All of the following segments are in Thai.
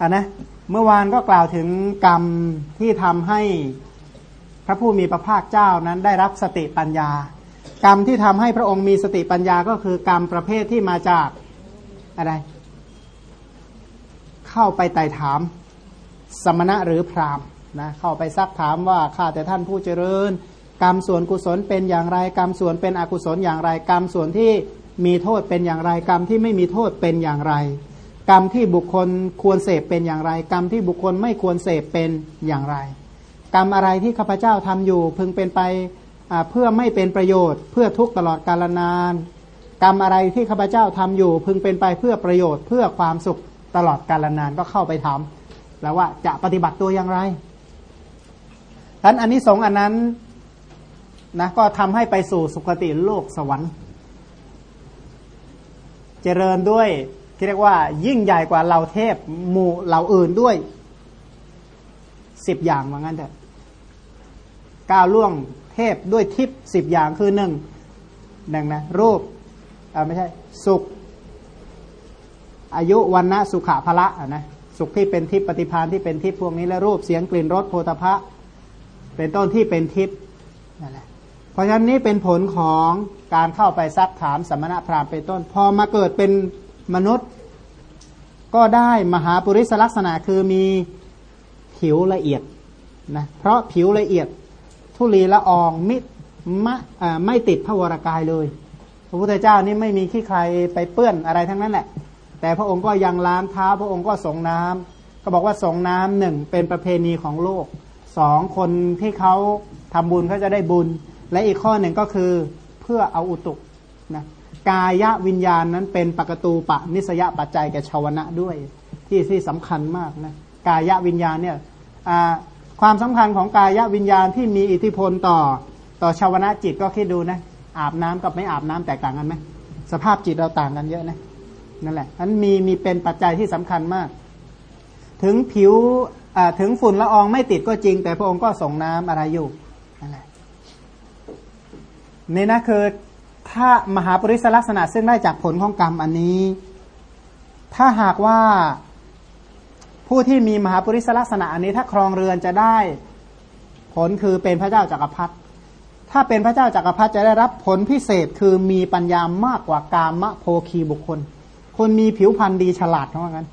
อะนะเมื่อวานก็กล่าวถึงกรรมที่ทำให้พระผู้มีพระภาคเจ้านั้นได้รับสติปัญญา กรรมที่ทำให้พระองค์มีสติปัญญาก็คือกรรมประเภทที่มาจากอะไร เข้าไปไต่ถาม สมณะหรือพราหมณ์นะเข้าไปซักถามว่าข้าแต่ท่านผู้เจริญ กรรมส่วนกุศลเป็นอย่างไร กรรมส่วนเป็นอกุศลอย่างไร กรรมส่วนที่มีโทษเป็นอย่างไร กรรมที่ไม่มีโทษเป็นอย่างไร กรรมที่บุคคลควรเสพเป็นอย่างไร กรรมที่บุคคลไม่ควรเสพเป็นอย่างไร กรรมอะไรที่ข้าพเจ้าทำอยู่ พึงเป็นไปเพื่อไม่เป็นประโยชน์ เพื่อทุกตลอดกาลนาน กรรมอะไรที่ข้าพเจ้าทำอยู่ พึงเป็นไปเพื่อประโยชน์ เพื่อความสุขตลอดกาลนานก็เข้าไปทำแล้วว่าจะปฏิบัติตัวอย่างไรท่านอันนี้สงอันนั้นนะก็ทำให้ไปสู่สุคติโลกสวรรค์ เจริญด้วย ที่เรียกว่ายิ่งใหญ่กว่าเหล่าเทพหมู่เหล่าอื่นด้วยสิบอย่างว่างั้นเถอะก้าวล่วงเทพด้วยทิพสิบอย่างคือหนึ่งดังนะรูปอ่าไม่ใช่ สุข อายุวันนะสุขะพละนะสุขที่เป็นทิพปฏิพานที่เป็นทิพพวกนี้และรูปเสียงกลิ่นรสโพธพะ เป็นต้นที่เป็นทิพย์นั่นแหละเพราะฉะนั้นนี้เป็นผลของการเข้าไปซักถามสมณะพราหมณ์เป็นต้น พอมาเกิดเป็น มนุษย์ก็ได้มหาปุริสลักษณะคือมีผิวละเอียดนะเพราะผิวละเอียดทุลีละอองมิมะไม่ติดพระวรากายเลย พระพุทธเจ้านี่ไม่มีขี้ใครไปเปื้อนอะไรทั้งนั้นแหละ แต่พระองค์ก็ยังล้างเท้าพระองค์ก็ส่งน้ำก็บอกว่าส่งน้ำหนึ่งเป็นประเพณีของโลกสองคนที่เขาทำบุญเขาจะได้บุญ และอีกข้อหนึ่งก็คือเพื่อเอาอุตุนะ กายวิญญาณนั้นเป็นปกตูปะนิสยปัจจัยแก่ชาวนะด้วย ที่ที่สำคัญมากนะกายวิญญาณเนี่ยความสำคัญของกายวิญญาณที่มีอิทธิพลต่อต่อชาวนะจิตก็คิดดูนะอาบน้ำกับไม่อาบน้ำแตกต่างกันไหมสภาพจิตเราต่างกันเยอะนะนั่นแหละนั้นมีมีเป็นปัจจัยที่สำคัญมาก ถึงผิวถึงฝุ่นละอองไม่ติดก็จริง แต่พระองค์ก็ส่งน้ำอะไรอยู่นั่นแหละนี่นะคือ ถ้ามหาปริศลักษณะซึ่งได้จากผลของกรรมอันนี้ ถ้าหากว่าผู้ที่มีมหาปริศลักษณะอันนี้ ถ้าครองเรือนจะได้ผลคือเป็นพระเจ้าจากักรพรรดิถ้าเป็นพระเจ้าจากักรพรรดิจะได้รับผลพิเศษคือมีปัญญามากกว่ากามะโพคีบุคคล คนมีผิวพรรณดีฉลาดเท่านั้น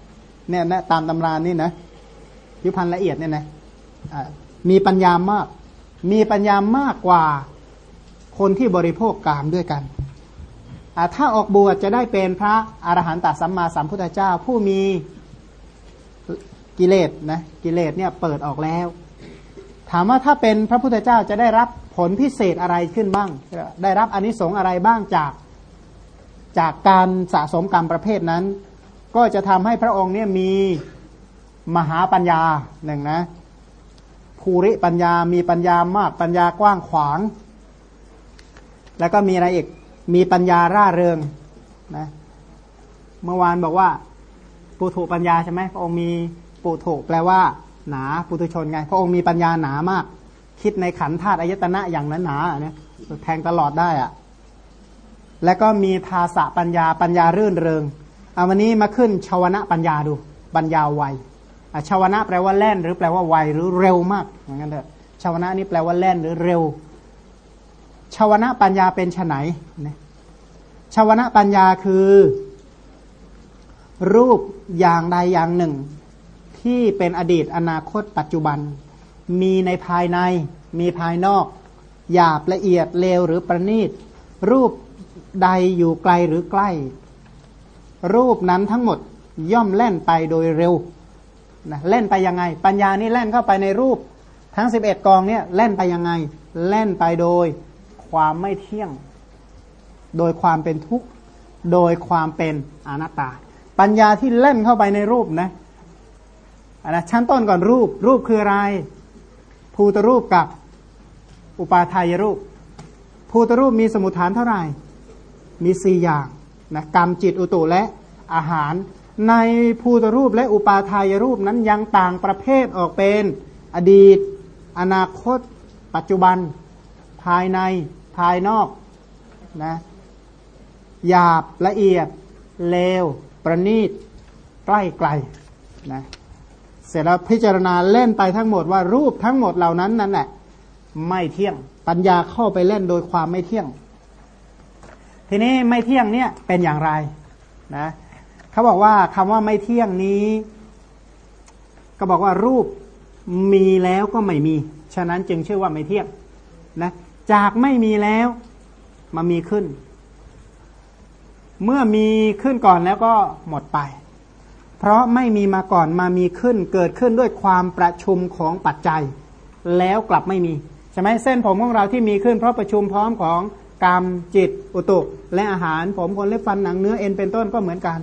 เนี่ยนะตามตำรานี่นะผิวพรรณละเอียดเนี่ยนะมีปัญญามาก มีปัญญามากกว่า คนที่บริโภคกามด้วยกัน ถ้าออกบวชจะได้เป็นพระอรหันตสัมมาสัมพุทธเจ้า ผู้มีกิเลสนะกิเลสเนี่ยเปิดออกแล้ว ถามว่าถ้าเป็นพระพุทธเจ้าจะได้รับผลพิเศษอะไรขึ้นบ้าง ได้รับอนนิสงส์อะไรบ้างจากจากการสะสมกรรมประเภทนั้น ก็จะทำให้พระองค์เนี่ยมีมหาปัญญาหนึ่งนะภูริปัญญามีปัญญามากปัญญากว้างขวาง แล้วก็มีอะไรอีก มีปัญญาร่าเริงนะ เมื่อวานบอกว่า ปุถุปัญญาใช่ไหมพระองค์มีปุถุแปลว่า หนาปุถุชนไง พระองค์มีปัญญาหนามาก คิดในขันธาตุอายตนะอย่างนั้นหนาเนี่ยแทงตลอดได้อะแล้วก็มีทาสะปัญญาปัญญารื่นเริงเอาวันนี้มาขึ้นชาวนะปัญญาดูปัญญาไวชาวนะแปลว่าแล่น หรือแปลว่าไวหรือเร็วมากอย่างนั้นเถอะชาวนะนี่แปลว่าแล่นหรือเร็ว ชาวนะปัญญาเป็นไนนะชาวนะปัญญาคือ รูปอย่างใดอย่างหนึ่ง ที่เป็นอดีตอนาคตปัจจุบัน มีในภายใน มีภายนอก หยาบละเอียดเลวหรือประณีต รูปใดอยู่ไกลหรือใกล้ รูปนั้นทั้งหมดย่อมแล่นไปโดยเร็วนะเล่นไปยังไง ปัญญานี่เล่นเข้าไปในรูปทั้งสิบเอ็ดกองเนี่ยเล่นไปยังไง เล่นไปโดย ความไม่เที่ยง โดยความเป็นทุกข์ โดยความเป็นอนัตตา ปัญญาที่เล่นเข้าไปในรูปนะอันนะชั้นต้นก่อนรูป รูปคืออะไร ภูตรูปกับอุปาทายรูป ภูตรูปมีสมุทฐานเท่าไหร่ มีสี่อย่างนะกรรมจิตอุตุและอาหาร ในภูตรูปและอุปาทายรูปนั้นยังต่างประเภทออกเป็นอดีต อนาคต ปัจจุบัน ภายใน ภายนอกนะหยาบละเอียด เลว ประณีต ใกล้ไกลนะเสร็จแล้วพิจารณาเล่นไปทั้งหมดว่ารูปทั้งหมดเหล่านั้นนั่นแหละไม่เที่ยงปัญญาเข้าไปเล่นโดยความไม่เที่ยง ทีนี้ไม่เที่ยงเนี่ยเป็นอย่างไรนะเขาบอกว่าคำว่าไม่เที่ยงนี้ ก็บอกว่ารูปมีแล้วก็ไม่มี ฉะนั้นจึงชื่อว่าไม่เที่ยงนะ จากไม่มีแล้วมามีขึ้น เมื่อมีขึ้นก่อนแล้วก็หมดไป เพราะไม่มีมาก่อนมามีขึ้น เกิดขึ้นด้วยความประชุมของปัจจัย แล้วกลับไม่มีใช่ไหมเส้นผมของเราที่มีขึ้น เพราะประชุมพร้อมของกรรมจิต อุตุ และอาหารผมขนเล็บฟันหนังเนื้อเอ็นเป็นต้นก็เหมือนกัน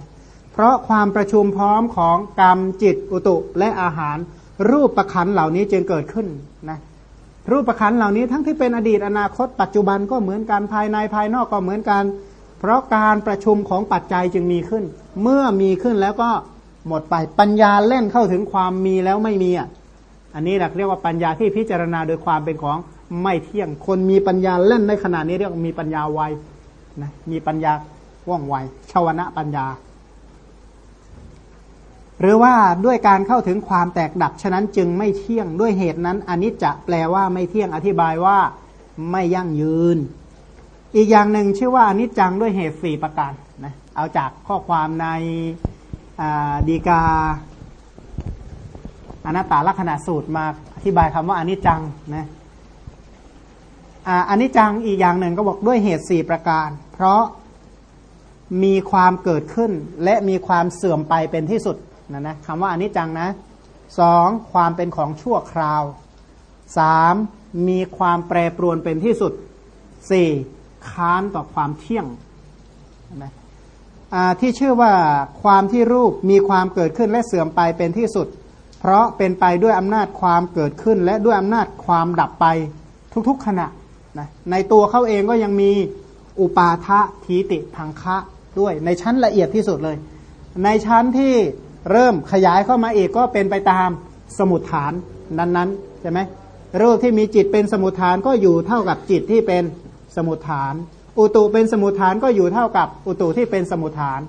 เพราะความประชุมพร้อมของกรรมจิต อุตุ และอาหาร รูปประคันเหล่านี้จึงเกิดขึ้นนะ รูปประคันเหล่านี้ทั้งที่เป็นอดีตอนาคต ปัจจุบันก็เหมือนกันภายในภายนอกก็เหมือนกัน เพราะการประชุมของปัจจัยจึงมีขึ้น เมื่อมีขึ้นแล้วก็หมดไปปัญญาเล่นเข้าถึงความมีแล้วไม่มีอะอันนี้เรียกว่าปัญญาที่พิจารณาโดยความเป็นของไม่เที่ยงคนมีปัญญาเล่นในขณะนี้เรียกมีปัญญาไวนะมีปัญญาว่องไวชาวนะปัญญา หรือว่าด้วยการเข้าถึงความแตกดับฉะนั้นจึงไม่เที่ยงด้วยเหตุนั้นอนิจจะแปลว่าไม่เที่ยงอธิบายว่าไม่ยั่งยืน อีกอย่างหนึ่งชื่อว่าอนิจจังด้วยเหตุสี่ประการนะเอาจากข้อความในดีกาอนัตตาลักษณะสูตรมาอธิบายคำว่าอนิจจังนะอันนี้จังอีกอย่างหนึ่งก็บอกด้วยเหตุสี่ประการ เพราะมีความเกิดขึ้นและมีความเสื่อมไปเป็นที่สุด นะนะคำว่าอนิจจังนะสองความเป็นของชั่วคราวสามมีความแปรปรวนเป็นที่สุดสี่ค้านต่อความเที่ยงนะที่ชื่อว่าความที่รูปมีความเกิดขึ้นและเสื่อมไปเป็นที่สุด เพราะเป็นไปด้วยอำนาจความเกิดขึ้น และด้วยอำนาจความดับไปทุกๆขณะนะในตัวเขาเองก็ยังมีอุปาทะทีติพังคะด้วยในชั้นละเอียดที่สุดเลย ในชั้นที่ เริ่มขยายเข้ามาอีกก็เป็นไปตามสมุดฐานนั้นๆใช่ไหมรูปที่มีจิตเป็นสมุดฐานก็อยู่เท่ากับจิตที่เป็นสมุดฐาน อุตุเป็นสมุดฐานก็อยู่เท่ากับอุตุที่เป็นสมุดฐาน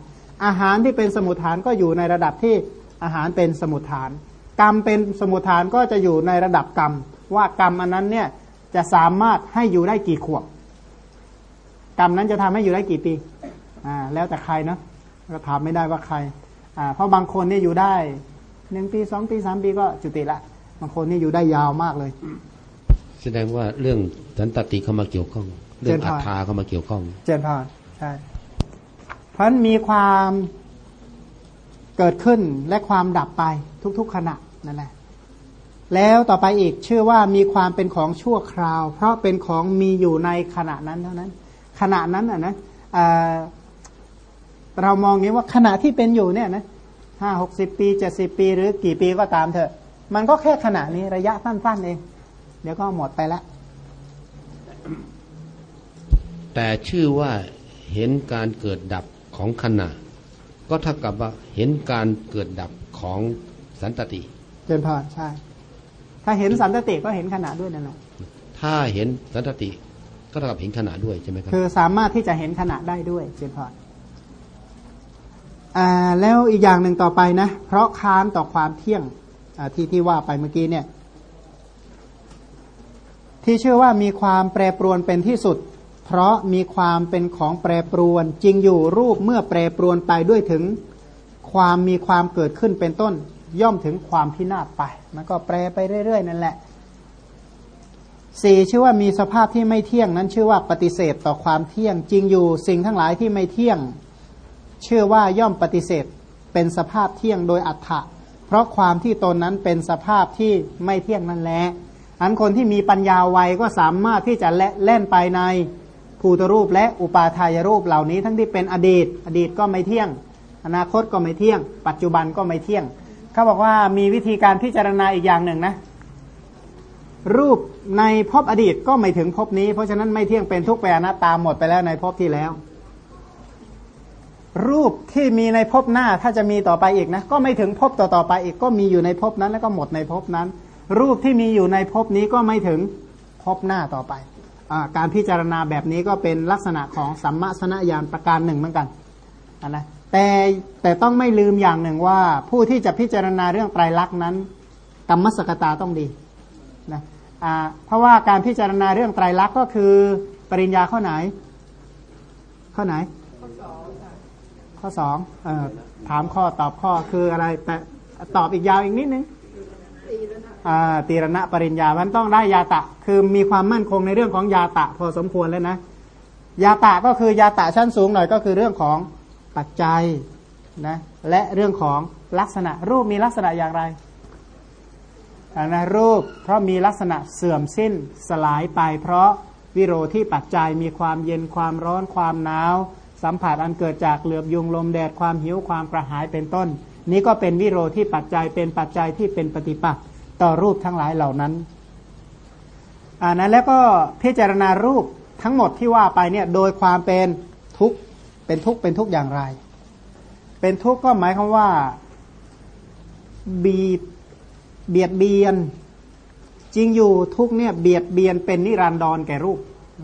อาหารที่เป็นสมุดฐานก็อยู่ในระดับที่อาหารเป็นสมุดฐาน กรรมเป็นสมุดฐานก็จะอยู่ในระดับกรรม ว่ากรรมอันนั้นเนี่ยจะสามารถให้อยู่ได้กี่ขวบกรรมนั้นจะทำให้อยู่ได้กี่ปีอ่าแล้วแต่ใครเนาะก็ถามไม่ได้ว่าใคร เพราะบางคนนี่อยู่ได้หนึ่งปีสองปีสามปีก็จุติละ บางคนนี่อยู่ได้ยาวมากเลย แสดงว่าเรื่องสันตติเข้ามาเกี่ยวข้อง เรื่องอัตตาเข้ามาเกี่ยวข้อง เจนพานใช่เพราะมีความเกิดขึ้นและความดับไปทุกๆขณะนั่นแหละแล้วต่อไปอีกชื่อว่ามีความเป็นของชั่วคราว เพราะเป็นของมีอยู่ในขณะนั้นเท่านั้น ขณะนั้นอะนะ เรามองงี้ว่าขณะที่เป็นอยู่เนี่ยนะห้าหกสิบปีเจ็ดสิบปี หรือกี่ปีก็ตามเถอะ มันก็แค่ขณะนี้ระยะสั้นๆเอง เดี๋ยวก็หมดไปแล้วแต่ชื่อว่าเห็นการเกิดดับของขณะ ก็เท่ากับว่าเห็นการเกิดดับของสันตติเจนพรใช่ ถ้าเห็นสันตติก็เห็นขณะด้วยนั่นแหละถ้าเห็นสันตติก็เท่ากับเห็นขณะด้วยใช่ไหมครับคือสามารถที่จะเห็นขณะได้ด้วยเจนพออ่า แล้วอีกอย่างหนึ่งต่อไปนะ เพราะค้านต่อความเที่ยงที่ที่ว่าไปเมื่อกี้เนี่ย ที่เชื่อว่ามีความแปรปรวนเป็นที่สุด เพราะมีความเป็นของแปรปรวนจริงอยู่รูปเมื่อแปรปรวนไปด้วยถึงความมีความเกิดขึ้นเป็นต้น ย่อมถึงความพินาศไป มันก็แปรไปเรื่อย ๆ นั่นแหละสี่ชื่อว่ามีสภาพที่ไม่เที่ยงนั้นชื่อว่าปฏิเสธต่อความเที่ยง จริงอยู่สิ่งทั้งหลายที่ไม่เที่ยง เชื่อว่าย่อมปฏิเสธเป็นสภาพเที่ยงโดยอัฏฐะเพราะความที่ตนนั้นเป็นสภาพที่ไม่เที่ยงนั่นแหละอันคนที่มีปัญญาไวก็สามารถที่จะเล่นไปในภูตรูปและอุปาทายรูปเหล่านี้ ทั้งที่เป็นอดีต อดีตก็ไม่เที่ยง อนาคตก็ไม่เที่ยง ปัจจุบันก็ไม่เที่ยงเขาบอกว่ามีวิธีการพิจารณาอีกอย่างหนึ่งนะรูปในภพอดีตก็ไม่ถึงภพนี้ เพราะฉะนั้นไม่เที่ยงเป็นทุกแปรนะตามหมดไปแล้วในภพที่แล้ว รูปที่มีในภพหน้าถ้าจะมีต่อไปอีกนะ ก็ไม่ถึงภพต่อต่อไปอีกก็มีอยู่ในภพนั้นแล้วก็หมดในภพนั้น รูปที่มีอยู่ในภพนี้ก็ไม่ถึงภพหน้าต่อไปอการพิจารณาแบบนี้ก็เป็นลักษณะของสัมมาสนญาณประการหนึ่งเหมือนกันนะแต่แต่ต้องไม่ลืมอย่างหนึ่งว่า ผู้ที่จะพิจารณาเรื่องไตรลักษณ์นั้นกรรมสกตาต้องดีนะเพราะว่าการพิจารณาเรื่องไตรลักษณ์ก็คือปริญญาข้อไหน ข้อไหน ข้อสองเออถามข้อตอบข้อคืออะไร แต่ตอบอีกยาวอีกนิดนึงอ่าตีรณะปริญญามันต้องได้ยาตะ คือมีความมั่นคงในเรื่องของยาตะ พอสมควรแล้วนะ ยาตะก็คือยาตะชั้นสูงหน่อยก็คือเรื่องของปัจจัยนะและเรื่องของลักษณะ รูปมีลักษณะอย่างไรอ่านะรูปเพราะมีลักษณะเสื่อมสิ้นสลายไป เพราะวิโรที่ปัจจัยมีความเย็นความร้อนความหนาว สัมผัสอันเกิดจากเหลือบยุงลมแดดความหิวความกระหายเป็นต้น นี้ก็เป็นวิโรที่ปัจจัยเป็นปัจจัยที่เป็นปฏิปักษ์ต่อรูปทั้งหลายเหล่านั้นอ่านะแล้วก็พิจารณารูปทั้งหมดที่ว่าไปเนี่ยโดยความเป็นทุกข์เป็นทุกข์เป็นทุกข์อย่างไร เป็นทุกข์ก็หมายความว่าบีเบียดเบียน จริงอยู่ทุกข์เนี่ยเบียดเบียนเป็นนิรันดรแก่รูป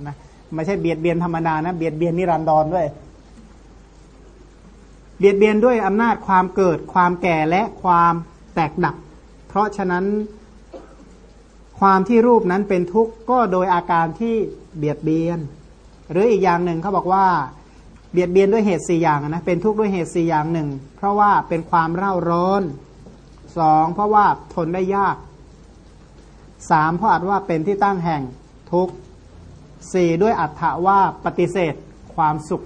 นะไม่ใช่เบียดเบียนธรรมดานะเบียดเบียนนิรันดรด้วย เบียดเบียนด้วยอำนาจความเกิด ความแก่และความแตกดับ เพราะฉะนั้น ความที่รูปนั้นเป็นทุกข์ก็โดยอาการที่เบียดเบียน หรืออีกอย่างหนึ่งเขาบอกว่า เบียดเบียนด้วยเหตุสี่อย่างนะเป็นทุกข์ด้วยเหตุสี่อย่างหนึ่งเพราะว่าเป็นความเร่าร้อนสองเพราะว่าทนได้ยากสามเพราะอาจว่าเป็นที่ตั้งแห่งทุกข์สี่ด้วยอัตถะว่าปฏิเสธความสุข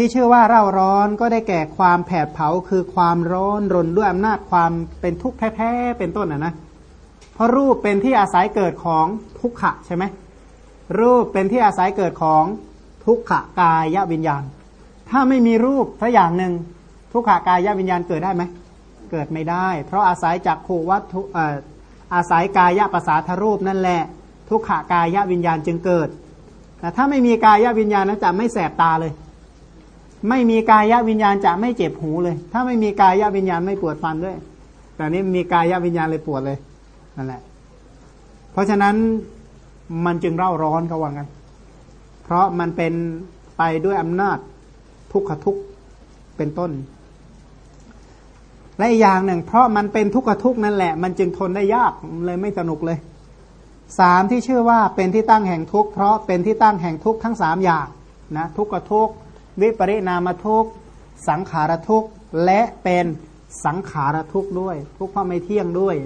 ที่ชื่อว่าเร่าร้อนก็ได้แก่ความแผดเผาคือความร้อนรนด้วยอำนาจความเป็นทุกข์แท้ๆเป็นต้นนะนะเพราะรูปเป็นที่อาศัยเกิดของทุกขะใช่ไหมรูปเป็นที่อาศัยเกิดของทุกขะกายวิญญาณ ถ้าไม่มีรูปสักอย่างหนึ่งทุกขากายวิญญาณเกิดได้ไหมเกิดไม่ได้ เพราะอาศัยจากขูวัตถุอาศัยกายภาษาทรูปนั่นแหละ ทุกขากายวิญญาณจึงเกิดแต่ถ้าไม่มีกายวิญญาณนะจะไม่แสบตาเลย ไม่มีกายวิญญาณจะไม่เจ็บหูเลย ถ้าไม่มีกายวิญญาณไม่ปวดฟันด้วย แต่นี้มีกายวิญญาณเลยปวดเลยนั่นแหละ เพราะฉะนั้นมันจึงเร่าร้อนเขาว่างั้น เพราะมันเป็นไปด้วยอำนาจทุกขทุกเป็นต้น และอีกอย่างหนึ่ง เพราะมันเป็นทุกขทุกนั่นแหละ มันจึงทนได้ยากเลยไม่สนุกเลยสามที่ชื่อว่าเป็นที่ตั้งแห่งทุกข์เพราะเป็นที่ตั้งแห่งทุกข์ทั้งสามอย่างนะทุกขทุกข์ วิปริณามทุกข์ สังขารทุกข์และเป็นสังขารทุกข์ด้วย ทุกข์เพราะไม่เที่ยงด้วย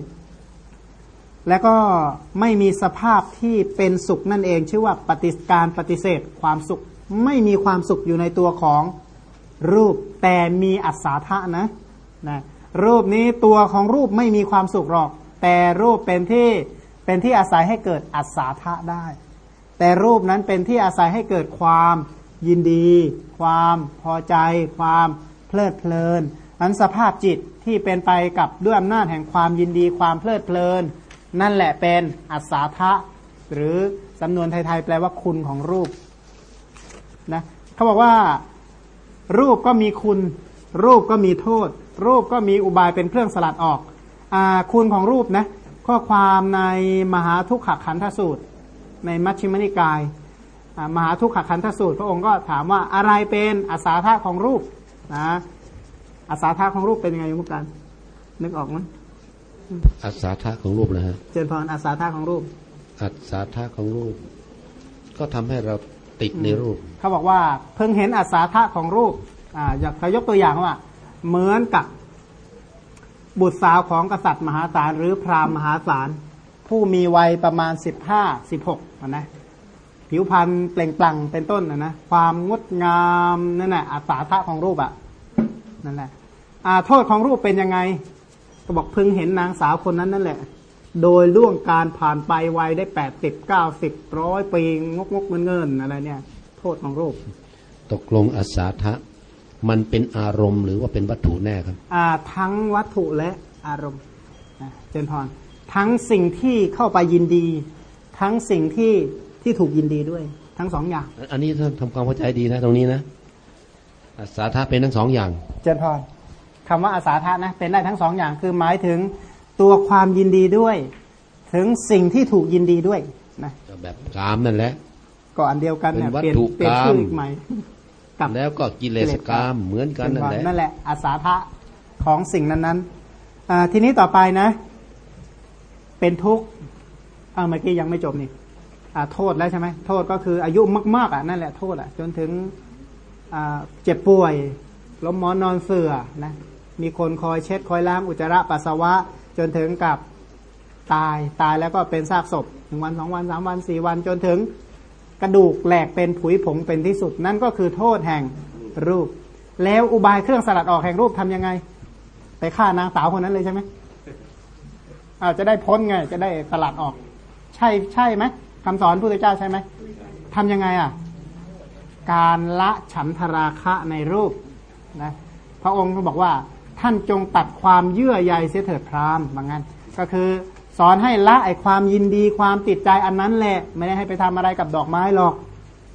และก็ไม่มีสภาพที่เป็นสุขนั่นเอง ชื่อว่าปฏิการปฏิเสธความสุข ไม่มีความสุขอยู่ในตัวของรูปแต่มีอัศาธะนะนะรูปนี้ตัวของรูปไม่มีความสุขหรอก แต่รูปเป็นที่เป็นที่อาศัยให้เกิดอัศาธะได้ แต่รูปนั้นเป็นที่อาศัยให้เกิดความ ยินดี ความพอใจ ความเพลิดเพลินอันสภาพจิตที่เป็นไปกับด้วยอำนาจแห่งความยินดีความเพลิดเพลิน นั่นแหละเป็นอัศาธะหรือสำนวนไทยๆแปลว่าคุณของรูปนะเขาบอกว่า รูปก็มีคุณ รูปก็มีโทษ รูปก็มีอุบายเป็นเครื่องสลัดออกอคุณของรูปนะข้อความในมหาทุกขขันธสูตร ในมัชฌิมนิกาย มหาทุกขขันธสูตร พระองค์ก็ถามว่าอะไรเป็นอาสาธาของรูปนะอาสาธาของรูปเป็นยังไงมุกการนึกออกมั้ยอาสาธาของรูปนะฮะเจนพรอาสาธาของรูปอาสาธาของรูป ก็ทำให้เราติดในรูป เขาบอกว่าเพิ่งเห็นอาสาธาของรูปอ่าอยากยกตัวอย่างว่า เหมือนกับบุตรสาวของกษัตริย์มหาศาลหรือพราหมณ์มหาศาลผู้มีวัยประมาณสิบห้าสิบหกนะ ผิวพรรณเปล่งปลั่งเป็นต้นนะนะความงดงามนั่นแหละอาสาทะของรูปอะ่ะนั่นแหละอาโทษของรูปเป็นยังไง ก็บอกพึงเห็นนางสาวคนนั้นนั่นแหละ โดยล่วงการผ่านไปวัยได้แปดสิบเก้าสิบร้อยปีงกงกเงินเงินอะไรเนี่ย โทษของรูป ตกลงอาสาทะมันเป็นอารมณ์หรือว่าเป็นวัตถุแน่ครับ อ่า ทั้งวัตถุและอารมณ์เจนพรทั้งสิ่งที่เข้าไปยินดี ทั้งสิ่งที่ ที่ถูกยินดีด้วย ทั้งสองอย่าง อันนี้ท่านทำความเข้าใจดีนะ ตรงนี้นะอาสาทะเป็นทั้งสองอย่าง เจนพรคำว่าอาสาทะนะเป็นได้ทั้งสองอย่าง คือหมายถึงตัวความยินดีด้วย ถึงสิ่งที่ถูกยินดีด้วยนะแบบกามนั่นแหละก็อันเดียวกันเนี่ยเปลี่ยนเปลี่ยนชื่ออีกใหม่กับแล้วก็กิเลสกรรมเหมือนกันนั่นแหละนั่นแหละอาสาทะของสิ่งนั้นๆอ่าทีนี้ต่อไปนะ เป็นทุกข์อ่าเมื่อกี้ยังไม่จบนี่อ่า โทษแล้วใช่ไหมโทษก็คืออายุมากๆอะนั่นแหละโทษอะจนถึงเจ็บป่วยล้มหมอนนอนเสื่อนะมีคนคอยเช็ดคอยล้างอุจจาระปัสสาวะ จนถึงกับตายตายแล้วก็เป็นซากศพหนึ่งวันสองวันสามวันสี่วันจนถึงกระดูกแหลกเป็นผุยผงเป็นที่สุด นั่นก็คือโทษแห่งรูป แล้วอุบายเครื่องสลัดออกแห่งรูปทำยังไง ไปฆ่านางสาวคนนั้นเลยใช่ไหมอาจะได้พ้นไง จะได้สลัดออก ใช่ใช่ไหม คำสอนพุทธเจ้าใช่ไหมทำยังไงอะ การละฉันทราคะในรูปนะพระองค์ก็บอกว่าท่านจงตัดความเยื่อใยเสียเถิดพรามบางงั้น ก็คือสอนให้ละไอความยินดีความติดใจอันนั้นแหละ ไม่ได้ให้ไปทำอะไรกับดอกไม้หรอก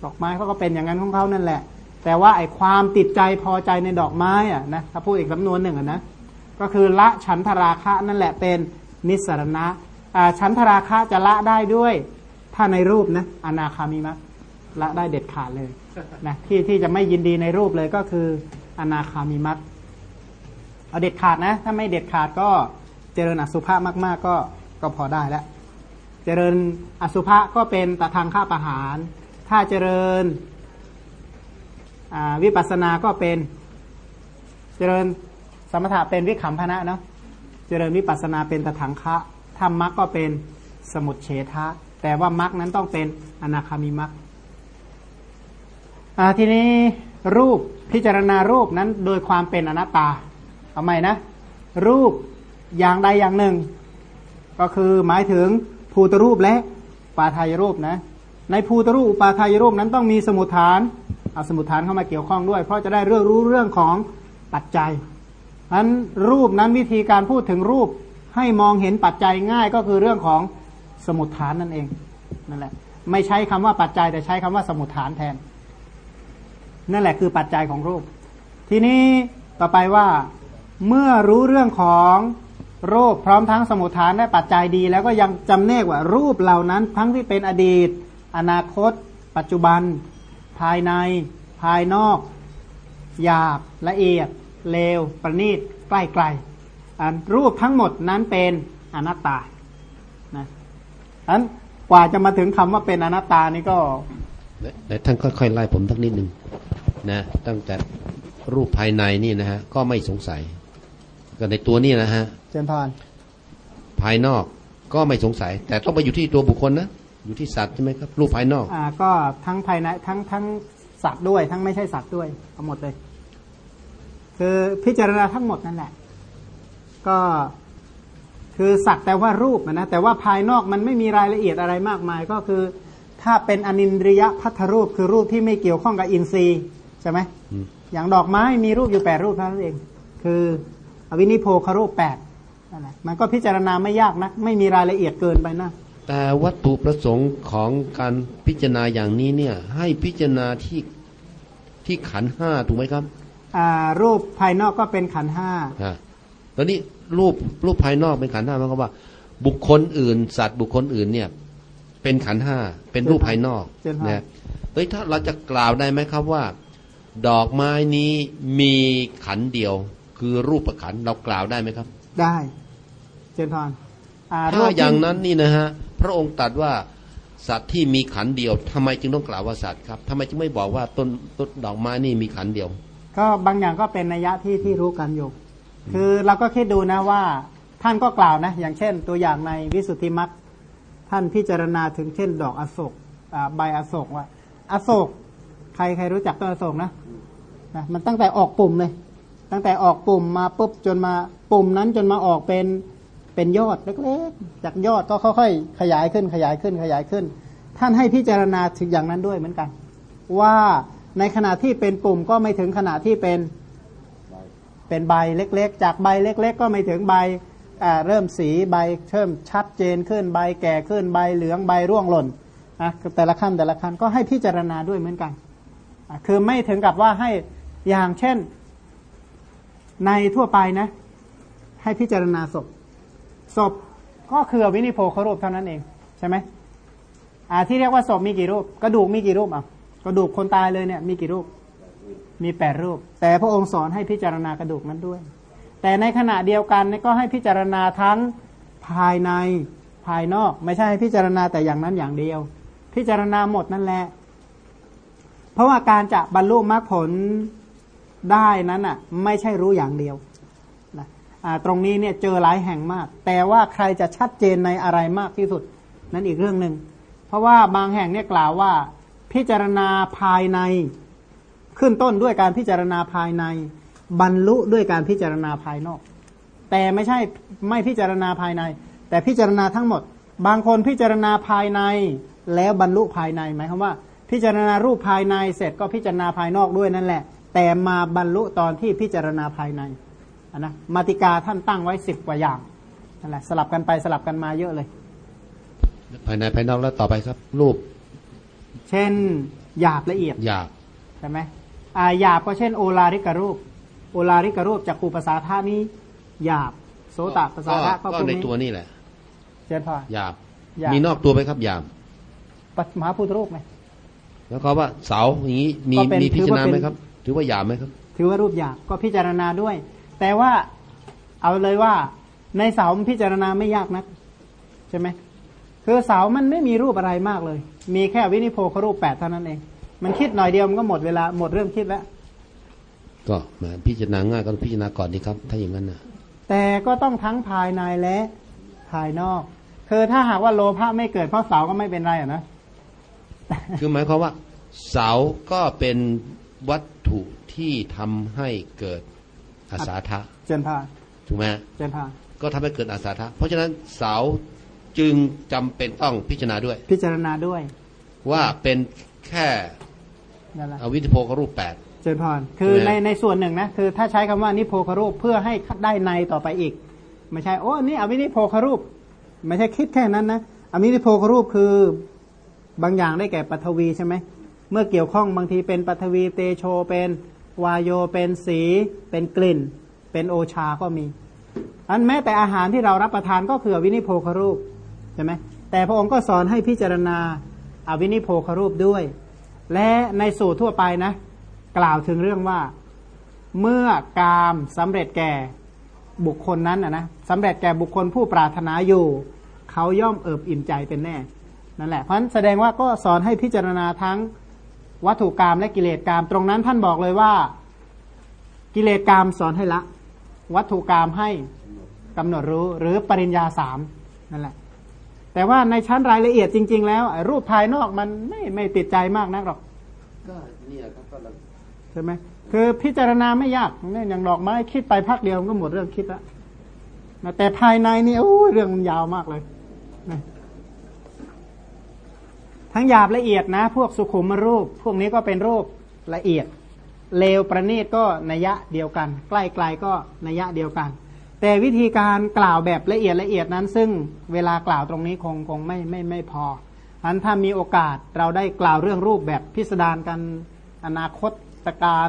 ดอกไม้เขาก็เป็นอย่างนั้นของเขานั่นแหละ แต่ว่าไอความติดใจพอใจในดอกไม้อะนะถ้าพูดอีกสำนวนหนึ่งอะนะก็คือละฉันทราคะนั่นแหละเป็นนิสรณะอ่าฉันทราคะจะละได้ด้วย ถ้าในรูปนะอนาคามิมักละได้เด็ดขาดเลยนะที่ที่จะไม่ยินดีในรูปเลยก็คืออนาคามิมักเอาเด็ดขาดนะ ถ้าไม่เด็ดขาดก็เจริญอสุภะมาก ๆ ก็ก็พอได้แล้ว เจริญอสุภะก็เป็นตะทางข้าประหาร ถ้าเจริญวิปัสสนาก็เป็นเจริญสมถะเป็นวิขำพนะเนาะเจริญวิปัสสนาเป็นตะถังคะธรรมมรรคก็เป็นสมุทเฉทะ แต่ว่ามรรคนั้นต้องเป็นอนาคามิมรรคทีนี้รูปพิจารณารูปนั้นโดยความเป็นอนัตตาเอาใหมนะ รูปอย่างใดอย่างหนึ่ง ก็คือหมายถึงภูตรูปและปาทายรูปนะ ในภูตรูปปาทายรูปนั้นต้องมีสมุทฐานเอาสมุทฐานเข้ามาเกี่ยวข้องด้วย เพราะจะได้เรื่องรู้เรื่องของปัจจัยนั้นรูปนั้นวิธีการพูดถึงรูปให้มองเห็นปัจจัยง่ายก็คือเรื่องของ สมุทฐานนั่นเองนั่นแหละ ไม่ใช้คำว่าปัจจัยแต่ใช้คำว่าสมุทฐานแทน นั่นแหละคือปัจจัยของรูป ทีนี้ต่อไปว่าเมื่อรู้เรื่องของรูปพร้อมทั้งสมุทฐานและปัจจัยดี แล้วก็ยังจำแนกว่ารูปเหล่านั้น ทั้งที่เป็นอดีต อนาคต ปัจจุบัน ภายใน ภายนอก หยาบละเอียด เลว ประณีตใกล้ไกลรูปทั้งหมดนั้นเป็นอนัตตานะ อันกว่าจะมาถึงคำว่าเป็นอนัตตานี่ก็แต่ท่านค่อยๆไล่ผมสักนิดหนึ่งนะตั้งแต่รูปภายในนี่นะฮะก็ไม่สงสัย ก็ในตัวนี่นะฮะเจนพรภายนอกก็ไม่สงสัย แต่ต้องไปอยู่ที่ตัวบุคคลนะอยู่ที่สัตว์ใช่ไหมครับ รูปภายนอกอ่าก็ทั้งภายในทั้งทั้งสัตว์ด้วย ทั้งไม่ใช่สัตว์ด้วยเอาหมดเลย คือพิจารณาทั้งหมดนั่นแหละ ก็ คือสักแต่ว่ารูปนะแต่ว่าภายนอกมันไม่มีรายละเอียดอะไรมากมาย ก็คือ ถ้าเป็นอนินทริยพัทธรูปคือรูปที่ไม่เกี่ยวข้องกับอินทรีย์ใช่ไหมอืมอย่างดอกไม้มีรูปอยู่แปดรูปเท่านั้นเอง คืออวินิโพครูปแปดนั่นแหละมันก็พิจารณาไม่ยากนะไม่มีรายละเอียดเกินไปนะแต่วัตถุประสงค์ของการพิจารณาอย่างนี้เนี่ย ให้พิจารณาที่ที่ขันธ์ห้าถูกไหมครับ อ่า รูปภายนอกก็เป็นขันธ์ห้าฮะ ตอนนี้รูปรูปภายนอกเป็นขันธ์ห้าหมายความว่า บุคคลอื่น สัตว์บุคคลอื่นเนี่ย เป็นขันธ์ห้าเป็นรูปภายนอกเจนพรนะเฮ้ยถ้าเราจะกล่าวได้ไหมครับว่า ดอกไม้นี้มีขันธ์เดียว คือรูปประขันธ์เรากล่าวได้ไหมครับ ได้ เจนพรอ่ารูถ้าปที่อย่างนั้นนี่นะฮะพระองค์ตรัสว่าสัตว์ที่มีขันธ์เดียวทำไมจึงต้องกล่าวว่าสัตว์ครับทำไมจึงไม่บอกว่าต้นต้นดอกไม้นี่มีขันธ์เดียว ก็บางอย่างก็เป็นนัยยะที่ที่รู้กันอยู่ คือเราก็คิดดูนะว่า ท่านก็กล่าวนะ อย่างเช่น ตัวอย่างในวิสุทธิมรรคท่านพิจารณาถึงเช่น ดอกอโศกใบอโศกว่า อโศก ใครใครรู้จักต้นอโศกนะนะมันตั้งแต่ออกปุ่มเลย ตั้งแต่ออกปุ่มมาปุ๊บจนมาปุ่มนั้นจนมาออกเป็นเป็นยอดเล็กๆจากยอดก็ค่อยๆขยายขึ้นขยายขึ้นขยายขึ้น ท่านให้พิจารณาถึงอย่างนั้นด้วยเหมือนกัน ว่าในขณะที่เป็นปุ่มก็ไม่ถึงขณะที่เป็น เป็นใบเล็ก ๆ จากใบเล็ก ๆ ก็ไม่ถึงใบเริ่มสีใบเริ่มชัดเจนขึ้นใบแก่ขึ้นใบเหลืองใบร่วงหล่นนะแต่ละขั้นแต่ละขั้นก็ให้พิจารณาด้วยเหมือนกัน คือไม่ถึงกับว่าให้อย่างเช่น ในทั่วไปนะ ให้พิจารณาศพศพก็คือวินิโพครูปเท่านั้นเองใช่ไหมอ่าที่เรียกว่าศพมีกี่รูป กระดูกมีกี่รูปอะกระดูกคนตายเลยเนี่ยมีกี่รูป มีแปดรูป แต่พระองค์สอนให้พิจารณากระดูกนั้นด้วย แต่ในขณะเดียวกันก็ให้พิจารณาทั้งภายในภายนอก ไม่ใช่ให้พิจารณาแต่อย่างนั้นอย่างเดียว พิจารณาหมดนั่นแหละ เพราะว่าการจะบรรลุมรรคผลได้นั้นอะ ไม่ใช่รู้อย่างเดียวนะตรงนี้เนี่ยเจอหลายแห่งมาก แต่ว่าใครจะชัดเจนในอะไรมากที่สุด นั่นอีกเรื่องหนึ่งเพราะว่าบางแห่งเนี่ยกล่าวว่า พิจารณาภายใน ขึ้นต้นด้วยการพิจารณาภายใน บรรลุด้วยการพิจารณาภายนอก แต่ไม่ใช่ไม่พิจารณาภายใน แต่พิจารณาทั้งหมด บางคนพิจารณาภายในแล้วบรรลุภายในหมายความว่า พิจารณารูปภายในเสร็จก็พิจารณาภายนอกด้วยนั่นแหละ แต่มาบรรลุตอนที่พิจารณาภายในนะมาติกาท่านตั้งไว้สิบกว่าอย่างนั่นแหละสลับกันไปสลับกันมาเยอะเลย ภายในภายนอกแล้วต่อไปครับ รูป เช่นหยาบละเอียดหยาบใช่ไหม อ่าหยาบก็เช่นโอลาริกรูป โอลาริกรูปจากคูภาษาท่านี้หยาบ โสตภาษาท่าก็ก็พวกในนี้ตัวนี่แหละเช่นพอหยาบหยาบ มีนอกตัวไหมครับหยาบปัจมหาพุทธรูปไหมแล้วก็ว่าเสาอย่างนี้มีก็เป็นมีพิจารณาถือว่าเป็นไหมครับ ถือว่าหยาบไหมครับ ถือว่ารูปหยาบก็พิจารณาด้วย แต่ว่าเอาเลยว่าในเสามันพิจารณาไม่ยากนักใช่ไหมคือเสามันไม่มีรูปอะไรมากเลย มีแค่วินิโพครูปแปดเท่านั้นเอง มันคิดหน่อยเดียวมันก็หมดเวลาหมดเรื่องคิดแล้ว ก็มาพิจารณาง่ายก็ต้องพิจารณาก่อนดีครับ ถ้าอย่างนั้นนะแต่ก็ต้องทั้งภายในและภายนอกคือถ้าหากว่าโลภะไม่เกิดเพราะเสาก็ไม่เป็นไรอะนะคือหมายความว่า เสาก็เป็นวัตถุที่ทำให้เกิดอาสาทะเจนพาถูกไหมฮะเจนพาก็ทำให้เกิดอาสาทะเพราะฉะนั้นเสาจึงจำเป็นต้องพิจารณาด้วย พิจารณาด้วย ว่าเป็นแค่ นั่นแหละอวิธิโพครูปแปดเจริญพรคือใช่ไหมในในส่วนหนึ่งนะคือถ้าใช้คำว่าวินิพโภครูปเพื่อให้ได้ในต่อไปอีก ไม่ใช่โอ้นี่อวินิพโภครูป ไม่ใช่คิดแค่นั้นนะอวินิพโภครูปคือบางอย่างได้แก่ปฐวีใช่ไหมเมื่อเกี่ยวข้องบางทีเป็นปฐวีเตโชเป็นวาโยเป็นสี เป็นกลิ่น เป็นโอชาก็มี อันแม้แต่อาหารที่เรารับประทานก็คืออวินิพโภครูปใช่ไหมแต่พระองค์ก็สอนให้พิจารณาอวินิโพครูปด้วย และในสูตรทั่วไปนะ กล่าวถึงเรื่องว่า เมื่อกามสำเร็จแก่บุคคลนั้นนะสำเร็จแก่บุคคลผู้ปรารถนาอยู่ เขาย่อมเอิบอิ่มใจเป็นแน่นั่นแหละเพราะฉะนั้นแสดงว่าก็สอนให้พิจารณาทั้งวัตถุกรรมและกิเลสกรรมตรงนั้นท่านบอกเลยว่า กิเลสกรรมสอนให้ละ วัตถุกรรมให้กำหนดรู้หรือปริญญาสามนั่นแหละ แต่ว่าในชั้นรายละเอียดจริง ๆ แล้วไอ้รูปภายนอกมันไม่ไม่ติดใจมากนักหรอกก็นี่ครับก็ใช่ไหมคือพิจารณาไม่ยากเนี่ยอย่างดอกไม้คิดไปพักเดียวมันก็หมดเรื่องคิดแล้วนะแต่ภายในนี่โอ้ยเรื่องมันยาวมากเลยนะทั้งหยาบละเอียดนะ พวกสุขุมรูป พวกนี้ก็เป็นรูปละเอียด เลวประณีตก็นัยยะเดียวกัน ใกล้ไกลก็นัยยะเดียวกัน แต่วิธีการกล่าวแบบละเอียดละเอียดนั้น ซึ่งเวลากล่าวตรงนี้คงคงไม่ไม่ไม่พออันถ้ามีโอกาสเราได้กล่าวเรื่องรูปแบบพิสดารกันอนาคตการ